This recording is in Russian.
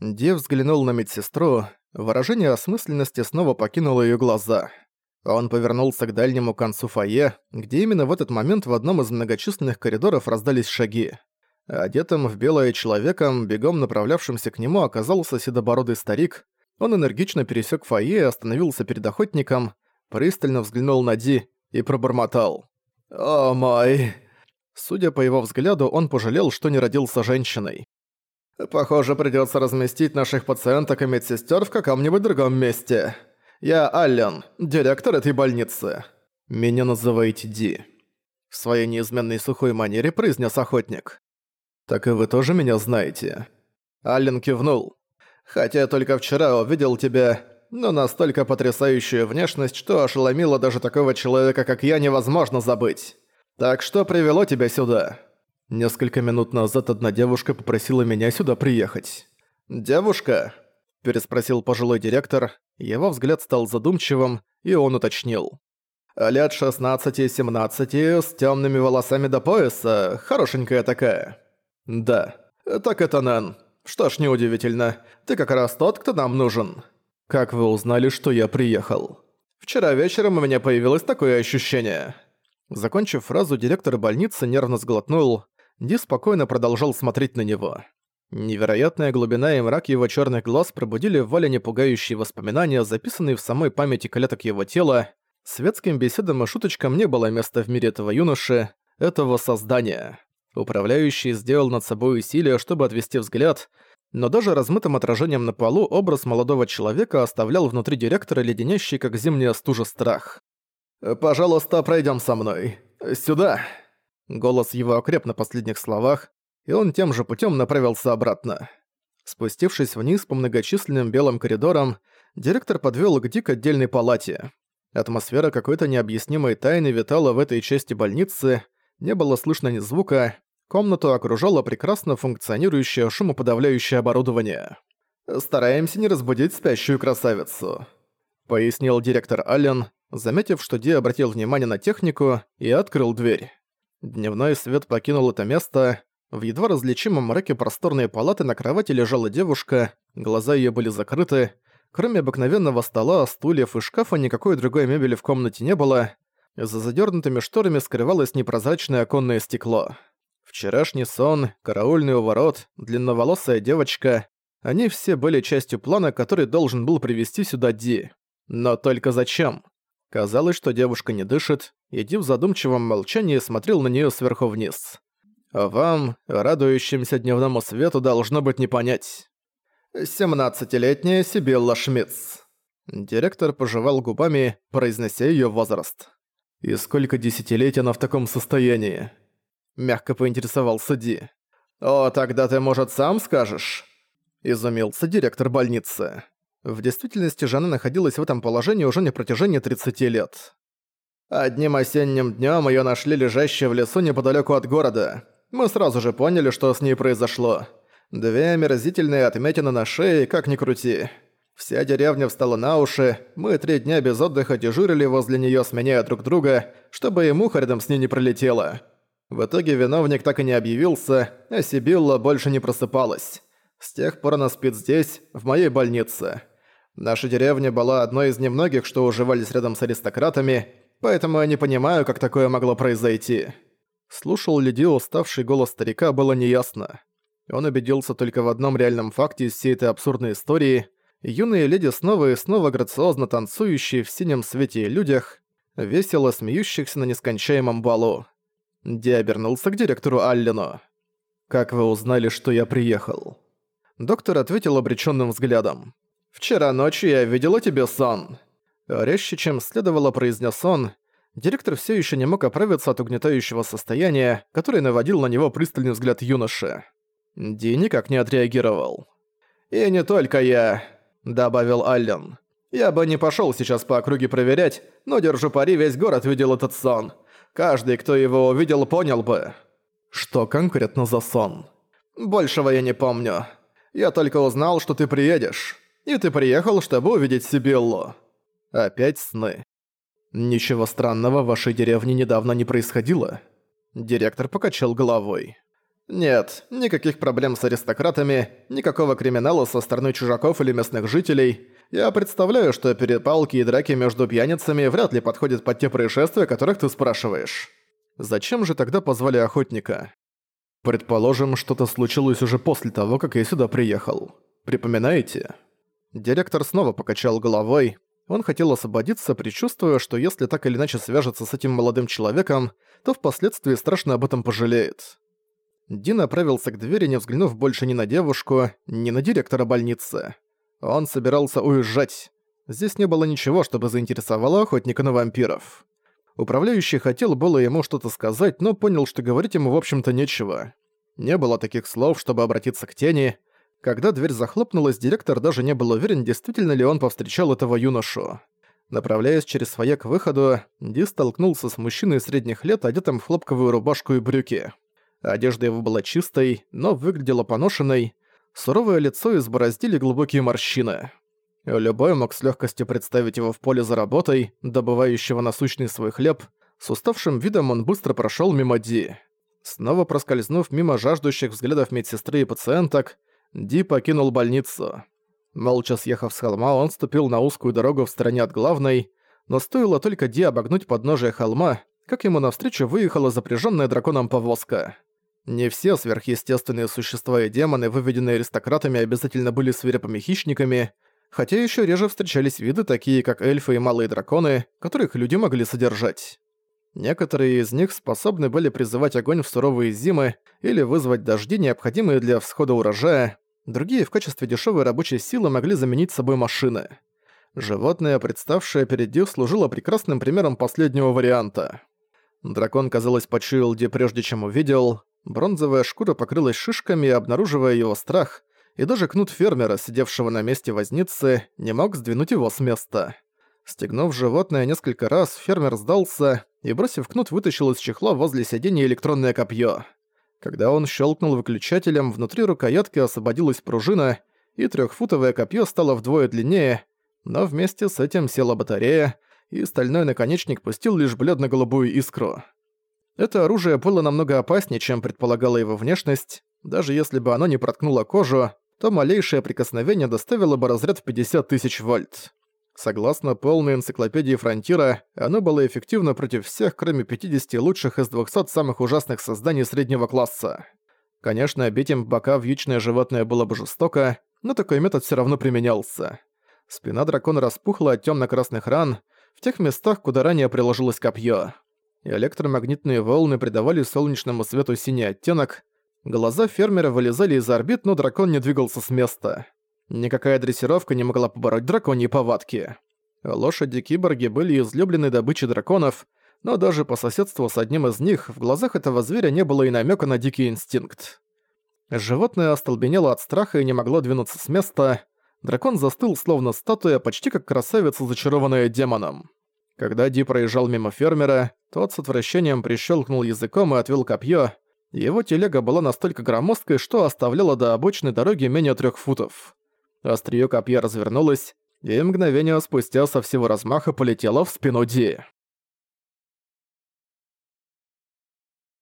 Ди взглянул на медсестру, выражение осмысленности снова покинуло её глаза. Он повернулся к дальнему концу фойе, где именно в этот момент в одном из многочисленных коридоров раздались шаги. Одетым в белое человеком, бегом направлявшимся к нему, оказался седобородый старик. Он энергично пересек фойе и остановился перед охотником, пристально взглянул на Ди и пробормотал. «О мой!» Судя по его взгляду, он пожалел, что не родился женщиной. «Похоже, придётся разместить наших пациенток и медсестёр в каком-нибудь другом месте. Я Аллен, директор этой больницы. Меня называете Ди». В своей неизменной сухой манере произнес охотник. «Так и вы тоже меня знаете?» Аллен кивнул. «Хотя только вчера увидел тебя, но настолько потрясающую внешность, что ошеломило даже такого человека, как я, невозможно забыть. Так что привело тебя сюда?» Несколько минут назад одна девушка попросила меня сюда приехать. «Девушка?» – переспросил пожилой директор. Его взгляд стал задумчивым, и он уточнил. «Лет 16-17, с темными волосами до пояса, хорошенькая такая». «Да, так это Нэн. Что ж, неудивительно. Ты как раз тот, кто нам нужен». «Как вы узнали, что я приехал?» «Вчера вечером у меня появилось такое ощущение». Закончив фразу, директор больницы нервно сглотнул. Ди спокойно продолжал смотреть на него. Невероятная глубина и мрак его черных глаз пробудили в Вале пугающие воспоминания, записанные в самой памяти клеток его тела. Светским беседам и шуточкам не было места в мире этого юноши, этого создания. Управляющий сделал над собой усилие, чтобы отвести взгляд, но даже размытым отражением на полу образ молодого человека оставлял внутри директора леденящий, как зимняя стужа, страх. «Пожалуйста, пройдем со мной. Сюда!» Голос его окреп на последних словах, и он тем же путем направился обратно. Спустившись вниз по многочисленным белым коридорам, директор подвел к отдельной палате. Атмосфера какой-то необъяснимой тайны витала в этой части больницы, не было слышно ни звука, Комнату окружало прекрасно функционирующее шумоподавляющее оборудование. «Стараемся не разбудить спящую красавицу», — пояснил директор Аллен, заметив, что Ди обратил внимание на технику и открыл дверь. Дневной свет покинул это место. В едва различимом мраке просторной палаты на кровати лежала девушка, глаза её были закрыты. Кроме обыкновенного стола, стульев и шкафа никакой другой мебели в комнате не было. За задёрнутыми шторами скрывалось непрозрачное оконное стекло. Вчерашний сон, караульный уворот, длинноволосая девочка — они все были частью плана, который должен был привести сюда Ди. Но только зачем? Казалось, что девушка не дышит, и в задумчивом молчании смотрел на нее сверху вниз. А вам, радующимся дневному свету, должно быть не понять. «Семнадцатилетняя Сибилла Шмидц». Директор пожевал губами, произнося ее возраст. «И сколько десятилетий она в таком состоянии?» Мягко поинтересовался Ди. «О, тогда ты, может, сам скажешь?» Изумился директор больницы. В действительности же она находилась в этом положении уже не протяжении 30 лет. Одним осенним днём её нашли лежащей в лесу неподалёку от города. Мы сразу же поняли, что с ней произошло. Две омерзительные отметины на шее, как ни крути. Вся деревня встала на уши, мы три дня без отдыха дежурили возле неё, сменяя друг друга, чтобы и муха рядом с ней не пролетела. В итоге виновник так и не объявился, а Сибилла больше не просыпалась. С тех пор она спит здесь, в моей больнице. Наша деревня была одной из немногих, что уживались рядом с аристократами, поэтому я не понимаю, как такое могло произойти». Слушал Лиди уставший голос старика было неясно. Он убедился только в одном реальном факте из всей этой абсурдной истории. Юные леди снова и снова грациозно танцующие в синем свете и людях, весело смеющихся на нескончаемом балу. Ди обернулся к директору Аллену. «Как вы узнали, что я приехал?» Доктор ответил обречённым взглядом. «Вчера ночью я видела тебе сон». Резче, чем следовало, произнес он. Директор всё ещё не мог оправиться от угнетающего состояния, которое наводил на него пристальный взгляд юноши. Ди никак не отреагировал. «И не только я», — добавил Аллен. «Я бы не пошёл сейчас по округе проверять, но держу пари, весь город видел этот сон. Каждый, кто его увидел, понял бы. Что конкретно за сон? Большего я не помню. Я только узнал, что ты приедешь. И ты приехал, чтобы увидеть Сибиллу. Опять сны. Ничего странного в вашей деревне недавно не происходило. Директор покачал головой. Нет, никаких проблем с аристократами, никакого криминала со стороны чужаков или местных жителей. Я представляю, что перепалки и драки между пьяницами вряд ли подходят под те происшествия, о которых ты спрашиваешь. Зачем же тогда позвали охотника? Предположим, что-то случилось уже после того, как я сюда приехал. Припоминаете? Директор снова покачал головой. Он хотел освободиться, предчувствуя, что если так или иначе свяжется с этим молодым человеком, то впоследствии страшно об этом пожалеет. Дин направился к двери, не взглянув больше ни на девушку, ни на директора больницы. Он собирался уезжать. Здесь не было ничего, чтобы заинтересовало охотника на вампиров. Управляющий хотел было ему что-то сказать, но понял, что говорить ему в общем-то нечего. Не было таких слов, чтобы обратиться к тени. Когда дверь захлопнулась, директор даже не был уверен, действительно ли он повстречал этого юношу. Направляясь через фойе к выходу, Ди столкнулся с мужчиной средних лет, одетым в хлопковую рубашку и брюки. Одежда его была чистой, но выглядела поношенной. Суровое лицо избороздили глубокие морщины. Любой мог с легкостью представить его в поле за работой, добывающего насущный свой хлеб. С уставшим видом он быстро прошел мимо Ди. Снова проскользнув мимо жаждущих взглядов медсестры и пациенток, Ди покинул больницу. Молча съехав с холма, он ступил на узкую дорогу в стороне от главной, но стоило только Ди обогнуть подножие холма, как ему навстречу выехала запряженная драконом повозка. Не все сверхъестественные существа и демоны, выведенные аристократами, обязательно были свирепыми хищниками, хотя еще реже встречались виды, такие как эльфы и малые драконы, которых люди могли содержать. Некоторые из них способны были призывать огонь в суровые зимы или вызвать дожди, необходимые для всхода урожая, другие в качестве дешевой рабочей силы могли заменить собой машины. Животное, представшее перед Дю, служило прекрасным примером последнего варианта. Дракон, казалось, почуял Ди прежде, чем увидел. Бронзовая шкура покрылась шишками, обнаруживая его страх, и даже кнут фермера, сидевшего на месте возницы, не мог сдвинуть его с места. Стегнув животное несколько раз, фермер сдался и, бросив кнут, вытащил из чехла возле сиденья электронное копье. Когда он щелкнул выключателем, внутри рукоятки освободилась пружина, и трехфутовое копье стало вдвое длиннее, но вместе с этим села батарея, и стальной наконечник пустил лишь бледно-голубую искру. Это оружие было намного опаснее, чем предполагала его внешность. Даже если бы оно не проткнуло кожу, то малейшее прикосновение доставило бы разряд в 50 тысяч вольт. Согласно полной энциклопедии Фронтира, оно было эффективно против всех, кроме 50 лучших из 200 самых ужасных созданий среднего класса. Конечно, бить им бока вьючное животное было бы жестоко, но такой метод все равно применялся. Спина дракона распухла от темно красных ран в тех местах, куда ранее приложилось копье электромагнитные волны придавали солнечному свету синий оттенок. Глаза фермера вылезали из орбит, но дракон не двигался с места. Никакая дрессировка не могла побороть драконьи повадки. Лошади-киборги были излюбленной добычей драконов, но даже по соседству с одним из них в глазах этого зверя не было и намека на дикий инстинкт. Животное остолбенело от страха и не могло двинуться с места. Дракон застыл, словно статуя, почти как красавица, зачарованная демоном. Когда Ди проезжал мимо фермера, тот с отвращением прищелкнул языком и отвел копье. Его телега была настолько громоздкой, что оставляла до обочины дороги менее трех футов. Остриё копья развернулось, и мгновение спустя со всего размаха полетело в спину Ди.